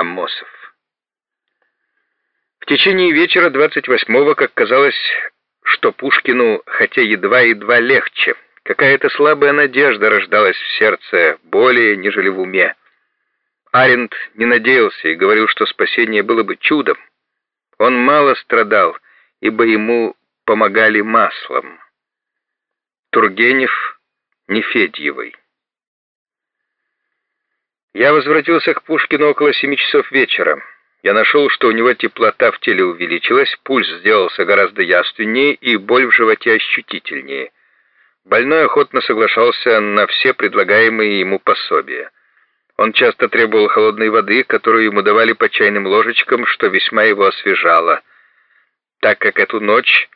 Аммосов. В течение вечера 28-го, как казалось, что Пушкину, хотя едва-едва легче, какая-то слабая надежда рождалась в сердце, более, нежели в уме. Аренд не надеялся и говорил, что спасение было бы чудом. Он мало страдал, ибо ему помогали маслом. Тургенев Нефедьевой. Я возвратился к Пушкину около семи часов вечера. Я нашел, что у него теплота в теле увеличилась, пульс сделался гораздо яственнее и боль в животе ощутительнее. Больной охотно соглашался на все предлагаемые ему пособия. Он часто требовал холодной воды, которую ему давали по чайным ложечкам, что весьма его освежало. Так как эту ночь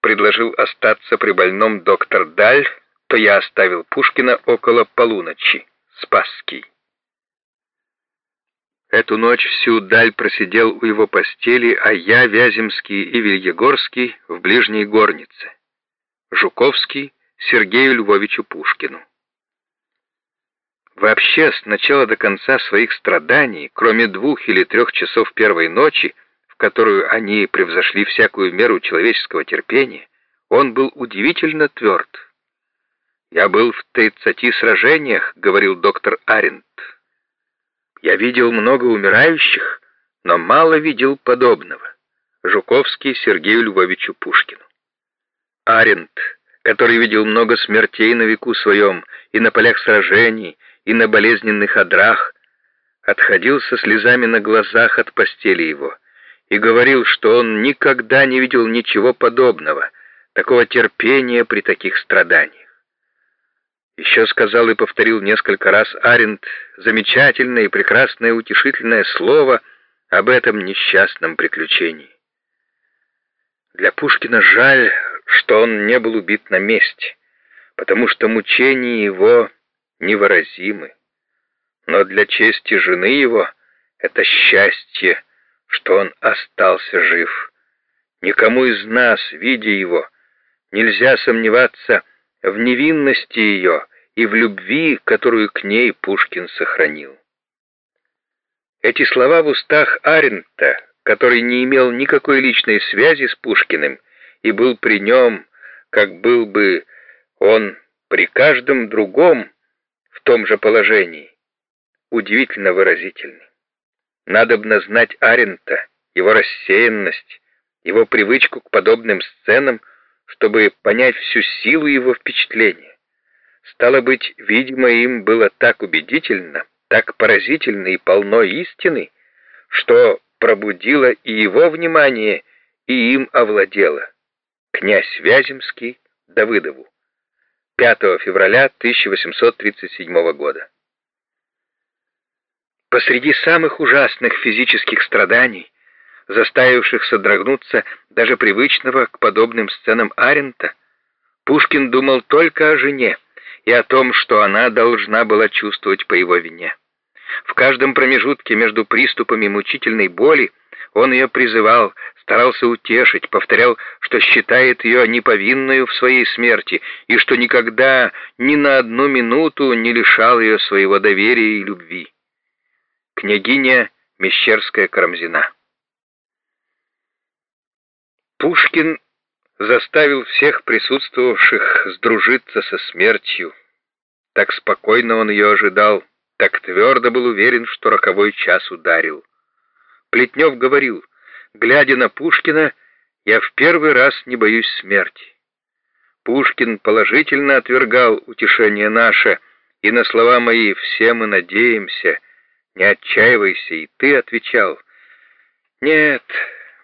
предложил остаться при больном доктор Даль, то я оставил Пушкина около полуночи. Спасский. Эту ночь всю даль просидел у его постели, а я, Вяземский и Вильегорский в ближней горнице. Жуковский Сергею Львовичу Пушкину. Вообще, с начала до конца своих страданий, кроме двух или трех часов первой ночи, в которую они превзошли всякую меру человеческого терпения, он был удивительно тверд. «Я был в тридцати сражениях», — говорил доктор Аренд. «Я видел много умирающих, но мало видел подобного». Жуковский Сергею Львовичу Пушкину. Аренд, который видел много смертей на веку своем и на полях сражений, и на болезненных одрах, отходил со слезами на глазах от постели его и говорил, что он никогда не видел ничего подобного, такого терпения при таких страданиях. Еще сказал и повторил несколько раз Аренд замечательное и прекрасное утешительное слово об этом несчастном приключении. Для Пушкина жаль, что он не был убит на месте, потому что мучения его невыразимы. Но для чести жены его это счастье, что он остался жив. Никому из нас, видя его, нельзя сомневаться в невинности ее и в любви, которую к ней Пушкин сохранил. Эти слова в устах Арента, который не имел никакой личной связи с Пушкиным и был при нем, как был бы он при каждом другом, в том же положении. Удивительно выразительный. Надобно знать Арента, его рассеянность, его привычку к подобным сценам, чтобы понять всю силу его впечатления. Стало быть, видимо, им было так убедительно, так поразительно и полно истины, что пробудило и его внимание, и им овладело. Князь Вяземский Давыдову. 5 февраля 1837 года. Посреди самых ужасных физических страданий, заставивших содрогнуться даже привычного к подобным сценам Арента, Пушкин думал только о жене и о том, что она должна была чувствовать по его вине. В каждом промежутке между приступами мучительной боли он ее призывал, старался утешить, повторял, что считает ее неповинную в своей смерти и что никогда ни на одну минуту не лишал ее своего доверия и любви. Княгиня Мещерская-Карамзина Пушкин заставил всех присутствовавших сдружиться со смертью. Так спокойно он ее ожидал, так твердо был уверен, что роковой час ударил. Плетнев говорил, глядя на Пушкина, я в первый раз не боюсь смерти. Пушкин положительно отвергал утешение наше, и на слова мои «все мы надеемся», «не отчаивайся», и ты отвечал «нет,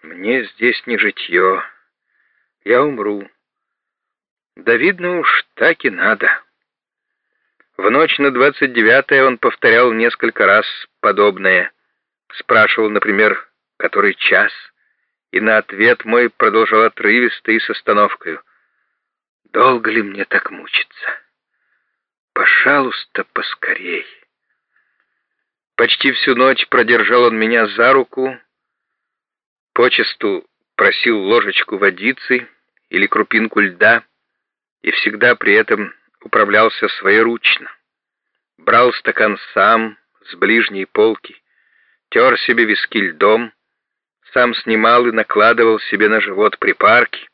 мне здесь не житье, я умру». Да видно уж, так и надо. В ночь на двадцать девятое он повторял несколько раз подобное — Спрашивал, например, который час, и на ответ мой продолжал отрывисто и с остановкой. «Долго ли мне так мучиться? Пожалуйста, поскорей». Почти всю ночь продержал он меня за руку, почасту просил ложечку водицы или крупинку льда и всегда при этом управлялся своеручно. Брал стакан сам с ближней полки, тер себе виски льдом, сам снимал и накладывал себе на живот припарки,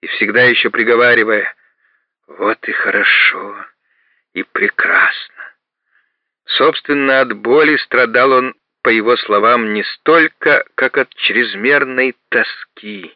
и всегда еще приговаривая «Вот и хорошо, и прекрасно». Собственно, от боли страдал он, по его словам, не столько, как от чрезмерной тоски.